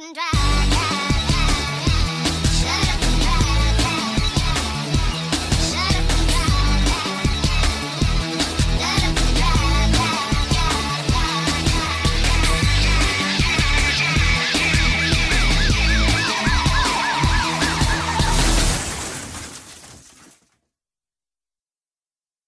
and drag.